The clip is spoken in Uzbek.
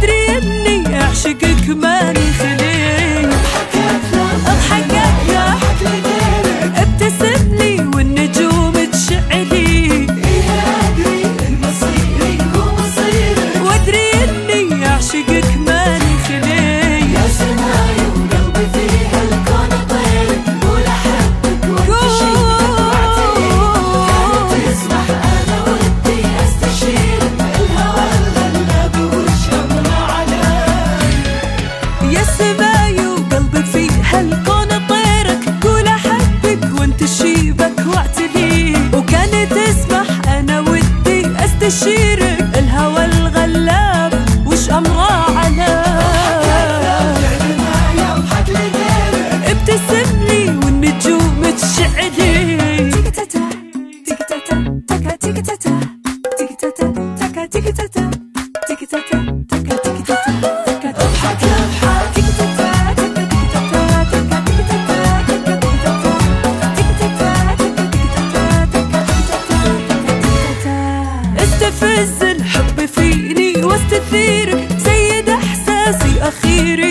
تدري اني اعشقك ما نفسي أخيري